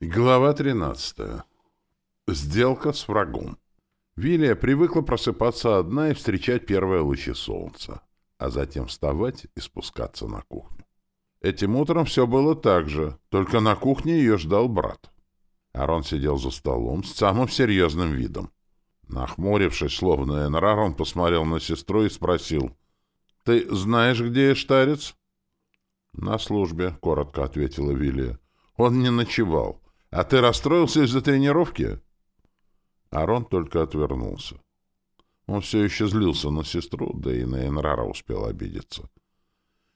Глава 13. Сделка с врагом. Вилия привыкла просыпаться одна и встречать первые лучи солнца, а затем вставать и спускаться на кухню. Этим утром все было так же, только на кухне ее ждал брат. Арон сидел за столом с самым серьезным видом. Нахмурившись, словно Энрар, он посмотрел на сестру и спросил, «Ты знаешь, где Эштарец?» «На службе», — коротко ответила Вилия. «Он не ночевал». «А ты расстроился из-за тренировки?» Арон только отвернулся. Он все еще злился на сестру, да и на Энрара успел обидеться.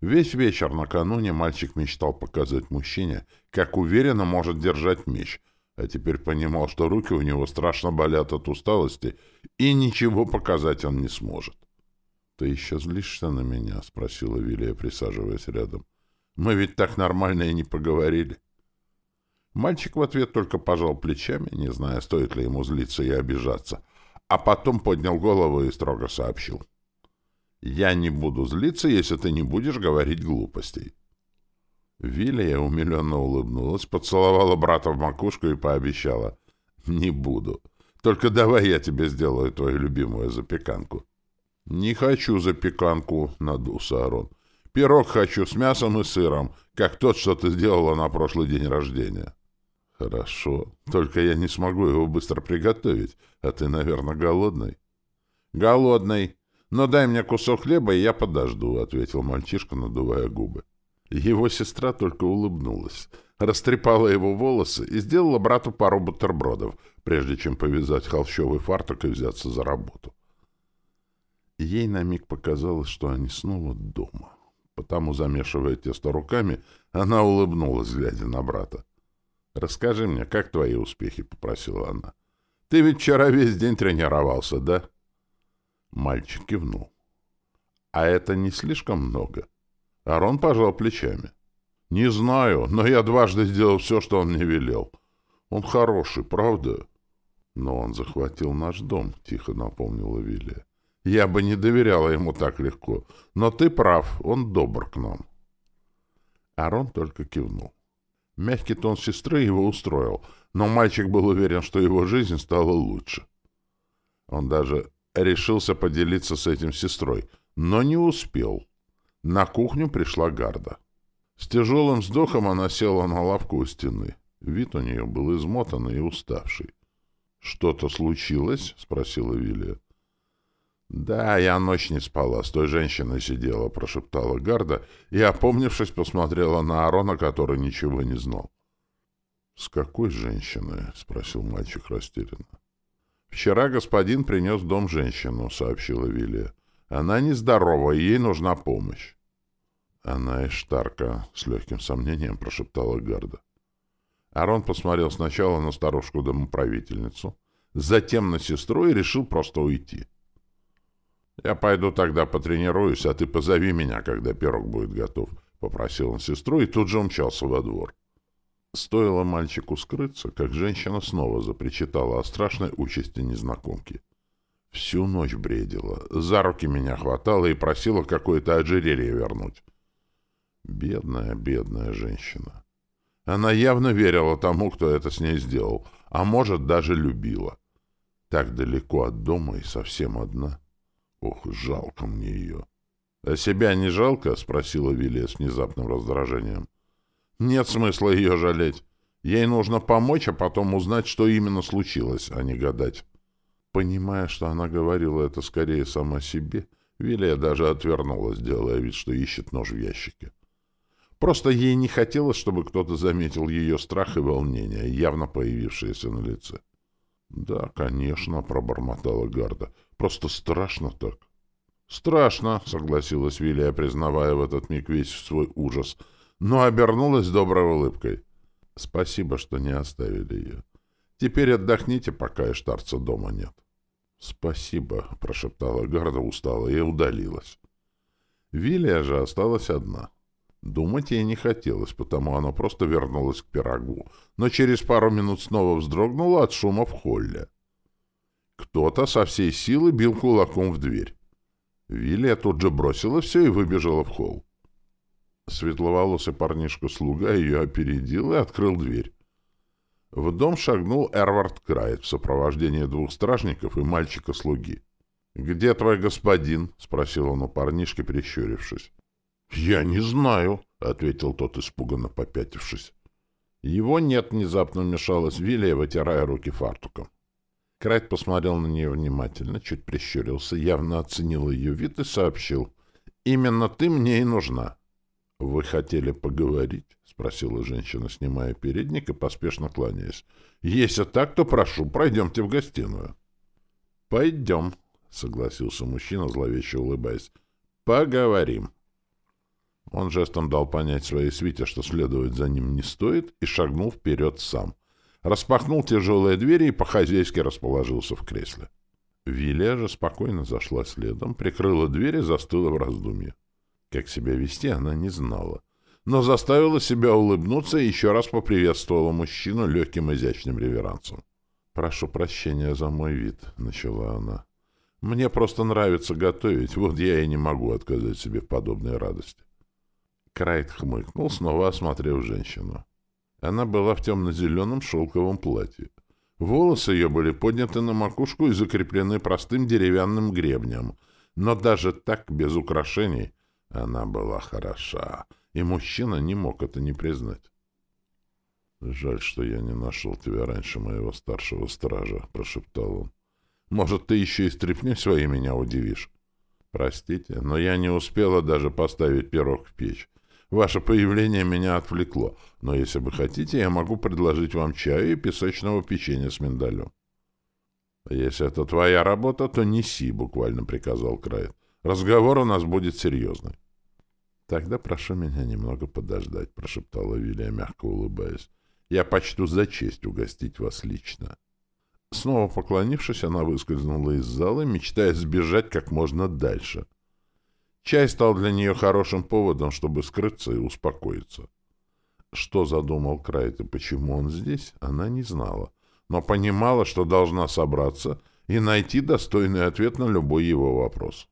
Весь вечер накануне мальчик мечтал показать мужчине, как уверенно может держать меч, а теперь понимал, что руки у него страшно болят от усталости, и ничего показать он не сможет. — Ты еще злишься на меня? — спросила Вилия, присаживаясь рядом. — Мы ведь так нормально и не поговорили. Мальчик в ответ только пожал плечами, не зная, стоит ли ему злиться и обижаться, а потом поднял голову и строго сообщил. «Я не буду злиться, если ты не будешь говорить глупостей». Вилия умиленно улыбнулась, поцеловала брата в макушку и пообещала. «Не буду. Только давай я тебе сделаю твою любимую запеканку». «Не хочу запеканку», — надулся Арон. «Пирог хочу с мясом и сыром, как тот, что ты сделала на прошлый день рождения». «Хорошо. Только я не смогу его быстро приготовить, а ты, наверное, голодный». «Голодный. Но дай мне кусок хлеба, и я подожду», — ответил мальчишка, надувая губы. Его сестра только улыбнулась, растрепала его волосы и сделала брату пару бутербродов, прежде чем повязать холщовый фартук и взяться за работу. Ей на миг показалось, что они снова дома. Потому, замешивая тесто руками, она улыбнулась, глядя на брата. «Расскажи мне, как твои успехи?» — попросила она. «Ты ведь вчера весь день тренировался, да?» Мальчик кивнул. «А это не слишком много?» Арон пожал плечами. «Не знаю, но я дважды сделал все, что он мне велел. Он хороший, правда?» «Но он захватил наш дом», — тихо напомнила Вилия. «Я бы не доверяла ему так легко. Но ты прав, он добр к нам». Арон только кивнул. Мягкий тон сестры его устроил, но мальчик был уверен, что его жизнь стала лучше. Он даже решился поделиться с этим сестрой, но не успел. На кухню пришла Гарда. С тяжелым вздохом она села на лавку у стены. Вид у нее был измотанный и уставший. «Что-то случилось?» — спросила Вилия. «Да, я ночь не спала, с той женщиной сидела», — прошептала Гарда и, опомнившись, посмотрела на Арона, который ничего не знал. «С какой женщиной?» — спросил мальчик растерянно. «Вчера господин принес в дом женщину», — сообщила Вилия. «Она нездорова, и ей нужна помощь». «Она Эштарка», — с легким сомнением прошептала Гарда. Арон посмотрел сначала на старушку-домоправительницу, затем на сестру и решил просто уйти. «Я пойду тогда потренируюсь, а ты позови меня, когда пирог будет готов», — попросил он сестру и тут же умчался во двор. Стоило мальчику скрыться, как женщина снова запричитала о страшной участи незнакомки. Всю ночь бредила, за руки меня хватала и просила какое-то ожерелье вернуть. Бедная, бедная женщина. Она явно верила тому, кто это с ней сделал, а может, даже любила. Так далеко от дома и совсем одна — Ох, жалко мне ее. — А себя не жалко? — спросила Вилия с внезапным раздражением. — Нет смысла ее жалеть. Ей нужно помочь, а потом узнать, что именно случилось, а не гадать. Понимая, что она говорила это скорее сама себе, Вилия даже отвернулась, делая вид, что ищет нож в ящике. Просто ей не хотелось, чтобы кто-то заметил ее страх и волнение, явно появившиеся на лице. — «Да, конечно», — пробормотала Гарда. «Просто страшно так». «Страшно», — согласилась Вилия, признавая в этот миг весь свой ужас, но обернулась доброй улыбкой. «Спасибо, что не оставили ее. Теперь отдохните, пока Эштарца дома нет». «Спасибо», — прошептала Гарда устало и удалилась. Вилия же осталась одна. Думать ей не хотелось, потому она просто вернулась к пирогу, но через пару минут снова вздрогнула от шума в холле. Кто-то со всей силы бил кулаком в дверь. Вилия тут же бросила все и выбежала в холл. Светловолосый парнишка-слуга ее опередил и открыл дверь. В дом шагнул Эрвард Крайт в сопровождении двух стражников и мальчика-слуги. «Где твой господин?» — спросил он у парнишки, прищурившись. «Я не знаю», — ответил тот, испуганно попятившись. «Его нет», — внезапно вмешалась Вилия, вытирая руки фартуком. Крайт посмотрел на нее внимательно, чуть прищурился, явно оценил ее вид и сообщил. «Именно ты мне и нужна». «Вы хотели поговорить?» — спросила женщина, снимая передник и поспешно кланяясь. «Если так, то прошу, пройдемте в гостиную». «Пойдем», — согласился мужчина, зловеще улыбаясь. «Поговорим». Он жестом дал понять своей свите, что следовать за ним не стоит, и шагнул вперед сам. Распахнул тяжелые двери и по-хозяйски расположился в кресле. Вилия же спокойно зашла следом, прикрыла дверь и застыла в раздумье. Как себя вести, она не знала. Но заставила себя улыбнуться и еще раз поприветствовала мужчину легким изящным реверансом. «Прошу прощения за мой вид», — начала она. «Мне просто нравится готовить, вот я и не могу отказать себе в подобной радости». Крайт хмыкнул, снова осмотрев женщину. Она была в темно-зеленом шелковом платье. Волосы ее были подняты на макушку и закреплены простым деревянным гребнем. Но даже так, без украшений, она была хороша, и мужчина не мог это не признать. «Жаль, что я не нашел тебя раньше моего старшего стража», — прошептал он. «Может, ты еще и стряпнешь свои меня удивишь?» «Простите, но я не успела даже поставить пирог в печь. Ваше появление меня отвлекло, но если вы хотите, я могу предложить вам чаю и песочного печенья с миндалем». «Если это твоя работа, то неси», — буквально приказал Крайт. «Разговор у нас будет серьезный». «Тогда прошу меня немного подождать», — прошептала Вилия, мягко улыбаясь. «Я почту за честь угостить вас лично». Снова поклонившись, она выскользнула из зала, мечтая сбежать как можно дальше. Чай стал для нее хорошим поводом, чтобы скрыться и успокоиться. Что задумал Крайт и почему он здесь, она не знала, но понимала, что должна собраться и найти достойный ответ на любой его вопрос.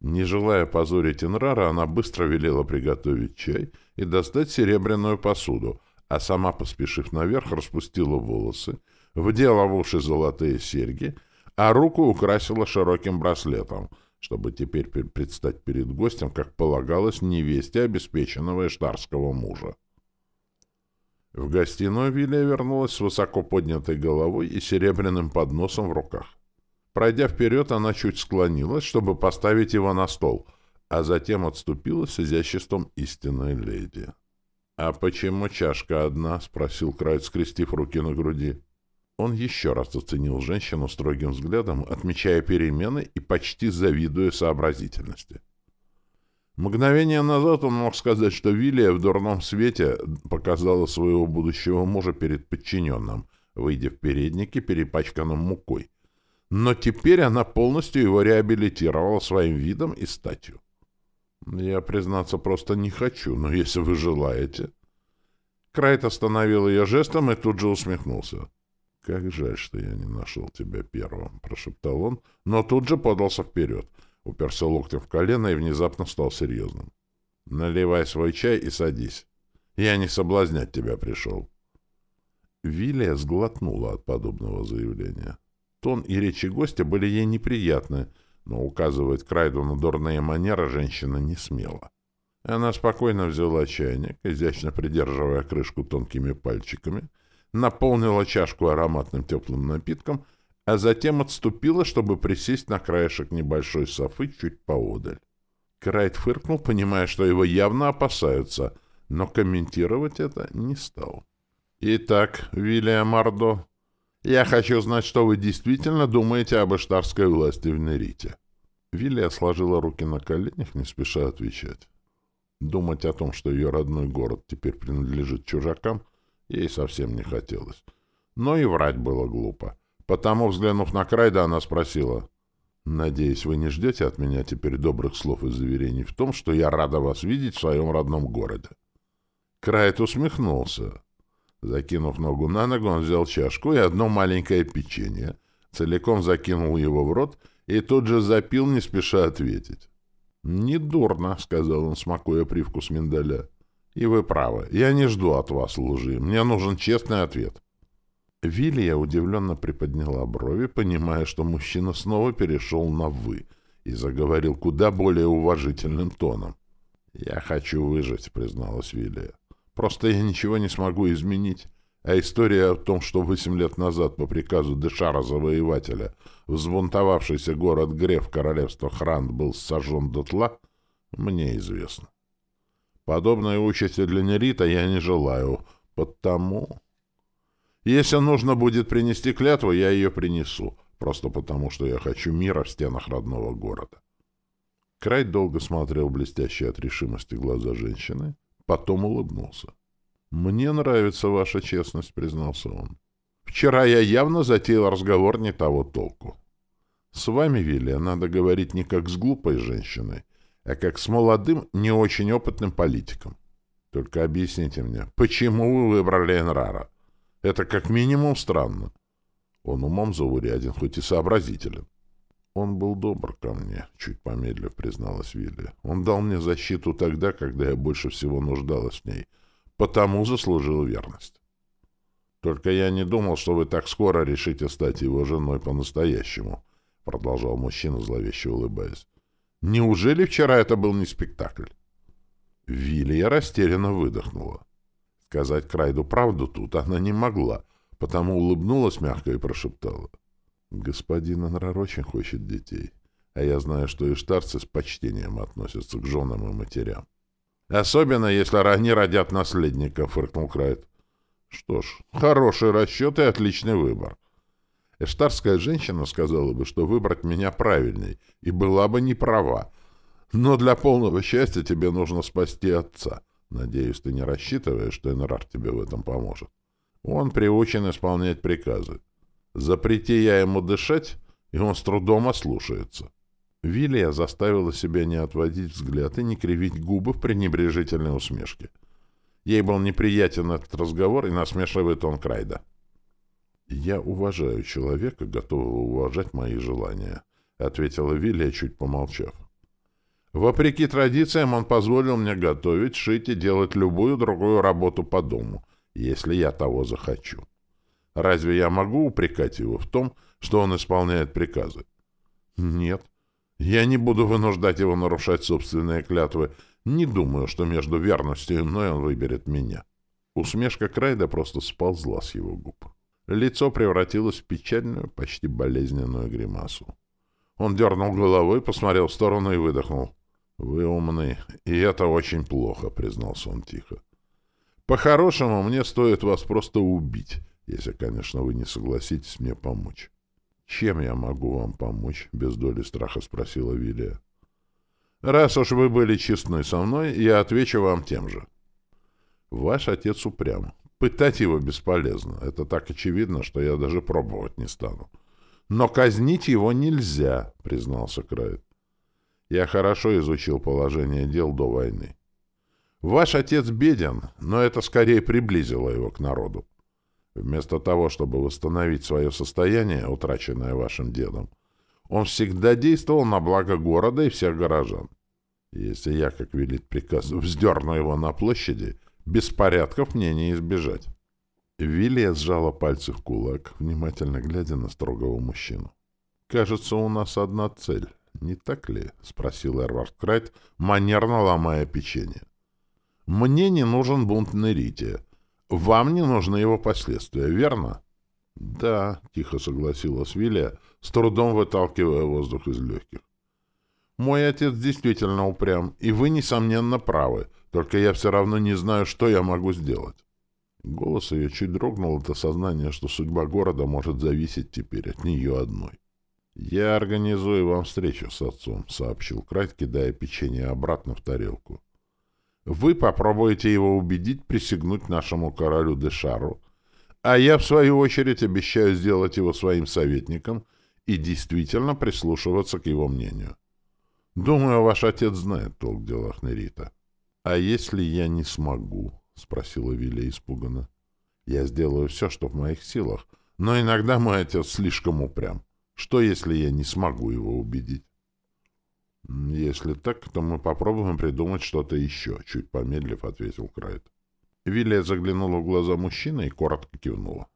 Не желая позорить Инрара, она быстро велела приготовить чай и достать серебряную посуду, а сама, поспешив наверх, распустила волосы, вдела в уши золотые серьги, а руку украсила широким браслетом — чтобы теперь предстать перед гостем, как полагалось, невесте обеспеченного эштарского мужа. В гостиную Вилия вернулась с высоко поднятой головой и серебряным подносом в руках. Пройдя вперед, она чуть склонилась, чтобы поставить его на стол, а затем отступила с изяществом истинной леди. «А почему чашка одна?» — спросил Крайт, скрестив руки на груди. Он еще раз оценил женщину строгим взглядом, отмечая перемены и почти завидуя сообразительности. Мгновение назад он мог сказать, что Вилия в дурном свете показала своего будущего мужа перед подчиненным, выйдя в переднике, перепачканном мукой. Но теперь она полностью его реабилитировала своим видом и статью. «Я, признаться, просто не хочу, но если вы желаете...» Крайт остановил ее жестом и тут же усмехнулся. «Как жаль, что я не нашел тебя первым», — прошептал он, но тут же подался вперед, уперся локтем в колено и внезапно стал серьезным. «Наливай свой чай и садись. Я не соблазнять тебя пришел». Вилия сглотнула от подобного заявления. Тон и речи гостя были ей неприятны, но указывать Крайду на дурные манеры женщина не смела. Она спокойно взяла чайник, изящно придерживая крышку тонкими пальчиками, наполнила чашку ароматным теплым напитком, а затем отступила, чтобы присесть на краешек небольшой софы чуть поодаль. Крайт фыркнул, понимая, что его явно опасаются, но комментировать это не стал. «Итак, Вильям Мардо, я хочу знать, что вы действительно думаете об иштарской власти в Нерите». Вилия сложила руки на коленях, не спеша отвечать. Думать о том, что ее родной город теперь принадлежит чужакам — Ей совсем не хотелось. Но и врать было глупо. Потому, взглянув на Крайда, она спросила, «Надеюсь, вы не ждете от меня теперь добрых слов и заверений в том, что я рада вас видеть в своем родном городе?» Крайд усмехнулся. Закинув ногу на ногу, он взял чашку и одно маленькое печенье, целиком закинул его в рот и тут же запил, не спеша ответить. «Недурно», — сказал он, смакуя привкус миндаля. И вы правы. Я не жду от вас лжи. Мне нужен честный ответ. Вилья удивленно приподняла брови, понимая, что мужчина снова перешел на «вы» и заговорил куда более уважительным тоном. «Я хочу выжить», — призналась Вилья. «Просто я ничего не смогу изменить. А история о том, что восемь лет назад по приказу Дешара-завоевателя взбунтовавшийся город Греф королевства Хранд был сожжен дотла, мне известно. Подобной участи для Нерита я не желаю, потому... Если нужно будет принести клятву, я ее принесу, просто потому, что я хочу мира в стенах родного города. Край долго смотрел блестящие от решимости глаза женщины, потом улыбнулся. «Мне нравится ваша честность», — признался он. «Вчера я явно затеял разговор не того толку. С вами, Вилия, надо говорить не как с глупой женщиной, а как с молодым, не очень опытным политиком. Только объясните мне, почему вы выбрали Энрара? Это как минимум странно. Он умом зауряден, хоть и сообразителен. Он был добр ко мне, чуть помедлив призналась Вилли. Он дал мне защиту тогда, когда я больше всего нуждалась в ней, потому заслужил верность. Только я не думал, что вы так скоро решите стать его женой по-настоящему, продолжал мужчина, зловеще улыбаясь. Неужели вчера это был не спектакль? Вилья растерянно выдохнула. Сказать Крайду правду тут она не могла, потому улыбнулась мягко и прошептала. «Господин Анрар очень хочет детей, а я знаю, что и штарцы с почтением относятся к женам и матерям. Особенно, если они родят наследника», — фыркнул Крайд. «Что ж, хороший расчет и отличный выбор. Эштарская женщина сказала бы, что выбрать меня правильней, и была бы не права. Но для полного счастья тебе нужно спасти отца. Надеюсь, ты не рассчитываешь, что Энрар тебе в этом поможет. Он приучен исполнять приказы. Запрети я ему дышать, и он с трудом ослушается. Вилия заставила себя не отводить взгляд и не кривить губы в пренебрежительной усмешке. Ей был неприятен этот разговор и насмешливый тон Крайда. «Я уважаю человека, готового уважать мои желания», — ответила Вилия, чуть помолчав. «Вопреки традициям он позволил мне готовить, шить и делать любую другую работу по дому, если я того захочу. Разве я могу упрекать его в том, что он исполняет приказы? Нет. Я не буду вынуждать его нарушать собственные клятвы. Не думаю, что между верностью и мной он выберет меня». Усмешка Крайда просто сползла с его губ. Лицо превратилось в печальную, почти болезненную гримасу. Он дернул головой, посмотрел в сторону и выдохнул. «Вы умны, и это очень плохо», — признался он тихо. «По-хорошему, мне стоит вас просто убить, если, конечно, вы не согласитесь мне помочь». «Чем я могу вам помочь?» — без доли страха спросила Вилия. «Раз уж вы были честны со мной, я отвечу вам тем же». «Ваш отец упрям. Пытать его бесполезно. Это так очевидно, что я даже пробовать не стану. Но казнить его нельзя, признался Крайт. Я хорошо изучил положение дел до войны. Ваш отец беден, но это скорее приблизило его к народу. Вместо того, чтобы восстановить свое состояние, утраченное вашим дедом, он всегда действовал на благо города и всех горожан. Если я, как велит приказ, вздерну его на площади, Беспорядков мне не избежать. Вилия сжала пальцы в кулак, внимательно глядя на строгого мужчину. «Кажется, у нас одна цель, не так ли?» — спросил Эрвард Крайт, манерно ломая печенье. «Мне не нужен бунт на Рите. Вам не нужны его последствия, верно?» «Да», — тихо согласилась Вилия, с трудом выталкивая воздух из легких. «Мой отец действительно упрям, и вы, несомненно, правы. Только я все равно не знаю, что я могу сделать. Голос ее чуть дрогнул от осознания, что судьба города может зависеть теперь от нее одной. «Я организую вам встречу с отцом», — сообщил Крайт, кидая печенье обратно в тарелку. «Вы попробуете его убедить присягнуть нашему королю Дешару, а я, в свою очередь, обещаю сделать его своим советником и действительно прислушиваться к его мнению. Думаю, ваш отец знает толк в делах Нерита». «А если я не смогу?» — спросила Виля испуганно. «Я сделаю все, что в моих силах, но иногда мой отец слишком упрям. Что, если я не смогу его убедить?» «Если так, то мы попробуем придумать что-то еще», — чуть помедлив ответил Крайт. Вилия заглянула в глаза мужчины и коротко кивнула.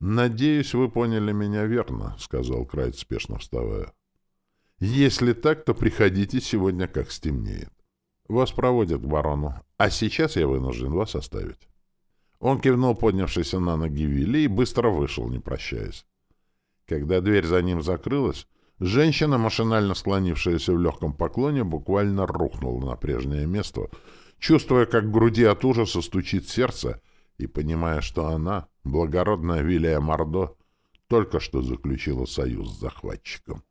«Надеюсь, вы поняли меня верно», — сказал Крайт, спешно вставая. «Если так, то приходите сегодня, как стемнеет. Вас проводят к барону, а сейчас я вынужден вас оставить». Он кивнул поднявшийся на ноги Вилли и быстро вышел, не прощаясь. Когда дверь за ним закрылась, женщина, машинально склонившаяся в легком поклоне, буквально рухнула на прежнее место, чувствуя, как в груди от ужаса стучит сердце, и понимая, что она, благородная Вилия Мордо, только что заключила союз с захватчиком.